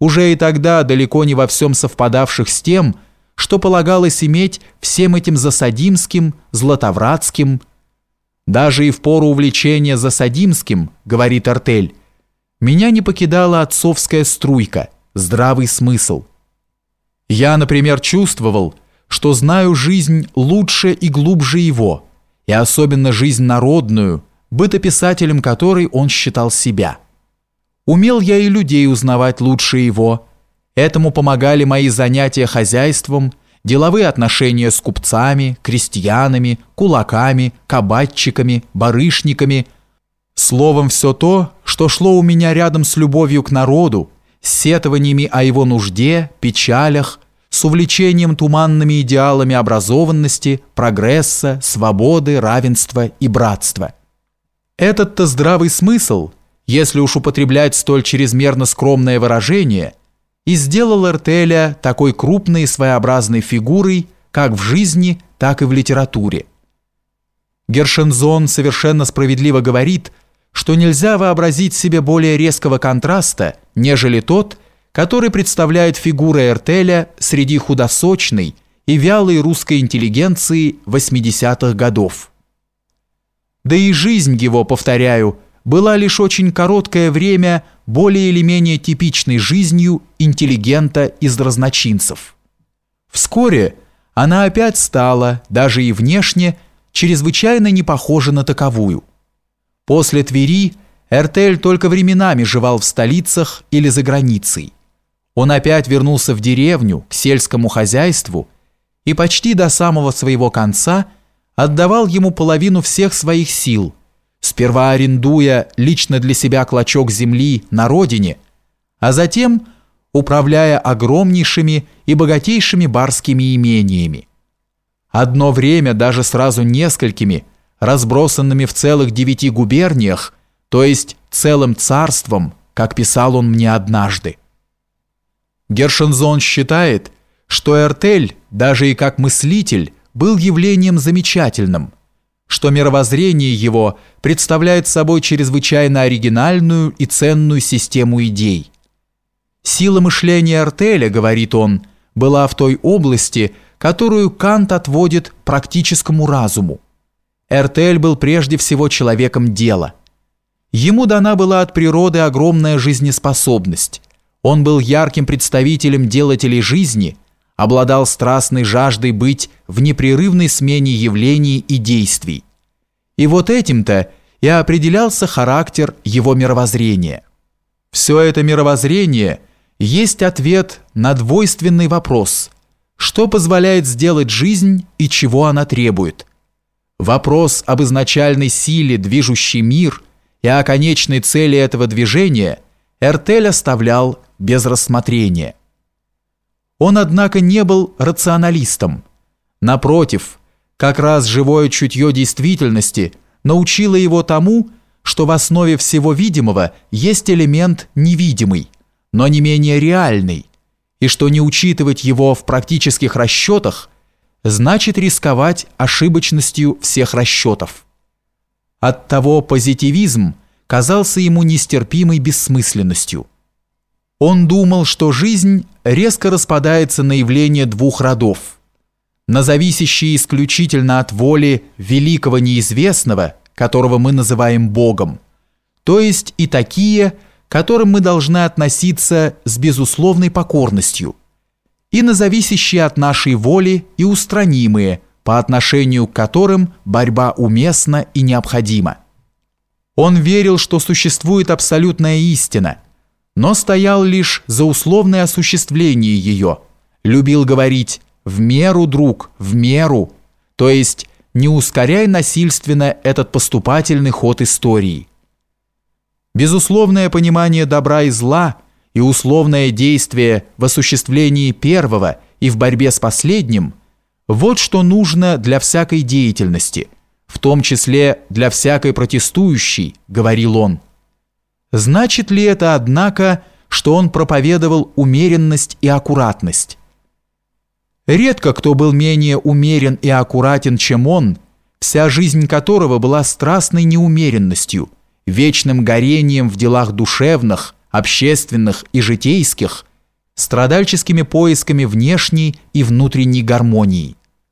уже и тогда далеко не во всем совпадавших с тем, что полагалось иметь всем этим засадимским, златовратским. Даже и в пору увлечения засадимским, говорит Артель, меня не покидала отцовская струйка, здравый смысл. Я, например, чувствовал, что знаю жизнь лучше и глубже его, и особенно жизнь народную, бытописателем которой он считал себя. Умел я и людей узнавать лучше его. Этому помогали мои занятия хозяйством, деловые отношения с купцами, крестьянами, кулаками, кабачиками, барышниками. Словом, все то, что шло у меня рядом с любовью к народу, с сетованиями о его нужде, печалях, с увлечением туманными идеалами образованности, прогресса, свободы, равенства и братства. Этот-то здравый смысл, если уж употреблять столь чрезмерно скромное выражение, и сделал Эртеля такой крупной и своеобразной фигурой как в жизни, так и в литературе. Гершензон совершенно справедливо говорит, что нельзя вообразить себе более резкого контраста, нежели тот, который представляет фигура Эртеля среди худосочной и вялой русской интеллигенции 80-х годов. Да и жизнь его, повторяю, была лишь очень короткое время более или менее типичной жизнью интеллигента из разночинцев. Вскоре она опять стала, даже и внешне, чрезвычайно не похожа на таковую. После Твери Эртель только временами жевал в столицах или за границей. Он опять вернулся в деревню, к сельскому хозяйству и почти до самого своего конца отдавал ему половину всех своих сил, сперва арендуя лично для себя клочок земли на родине, а затем управляя огромнейшими и богатейшими барскими имениями. Одно время даже сразу несколькими, разбросанными в целых девяти губерниях, то есть целым царством, как писал он мне однажды. Гершензон считает, что Эртель, даже и как мыслитель, был явлением замечательным, что мировоззрение его представляет собой чрезвычайно оригинальную и ценную систему идей. Сила мышления Эртеля, говорит он, была в той области, которую Кант отводит практическому разуму. Эртель был прежде всего человеком дела. Ему дана была от природы огромная жизнеспособность, он был ярким представителем делателей жизни, обладал страстной жаждой быть в непрерывной смене явлений и действий. И вот этим-то и определялся характер его мировоззрения. Все это мировоззрение есть ответ на двойственный вопрос, что позволяет сделать жизнь и чего она требует. Вопрос об изначальной силе, движущей мир, и о конечной цели этого движения Эртель оставлял без рассмотрения. Он, однако, не был рационалистом. Напротив, как раз живое чутье действительности научило его тому, что в основе всего видимого есть элемент невидимый, но не менее реальный, и что не учитывать его в практических расчетах значит рисковать ошибочностью всех расчетов. Оттого позитивизм казался ему нестерпимой бессмысленностью. Он думал, что жизнь резко распадается на явления двух родов. На зависящие исключительно от воли великого неизвестного, которого мы называем Богом, то есть и такие, к которым мы должны относиться с безусловной покорностью, и на зависящие от нашей воли и устранимые, по отношению к которым борьба уместна и необходима. Он верил, что существует абсолютная истина – но стоял лишь за условное осуществление ее. Любил говорить «в меру, друг, в меру», то есть не ускоряй насильственно этот поступательный ход истории. Безусловное понимание добра и зла и условное действие в осуществлении первого и в борьбе с последним – вот что нужно для всякой деятельности, в том числе для всякой протестующей, говорил он. Значит ли это, однако, что он проповедовал умеренность и аккуратность? Редко кто был менее умерен и аккуратен, чем он, вся жизнь которого была страстной неумеренностью, вечным горением в делах душевных, общественных и житейских, страдальческими поисками внешней и внутренней гармонии.